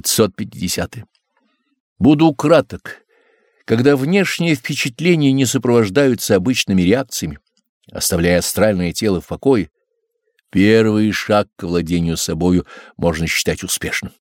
550. Буду краток. Когда внешние впечатления не сопровождаются обычными реакциями, оставляя астральное тело в покое, первый шаг к владению собою можно считать успешным.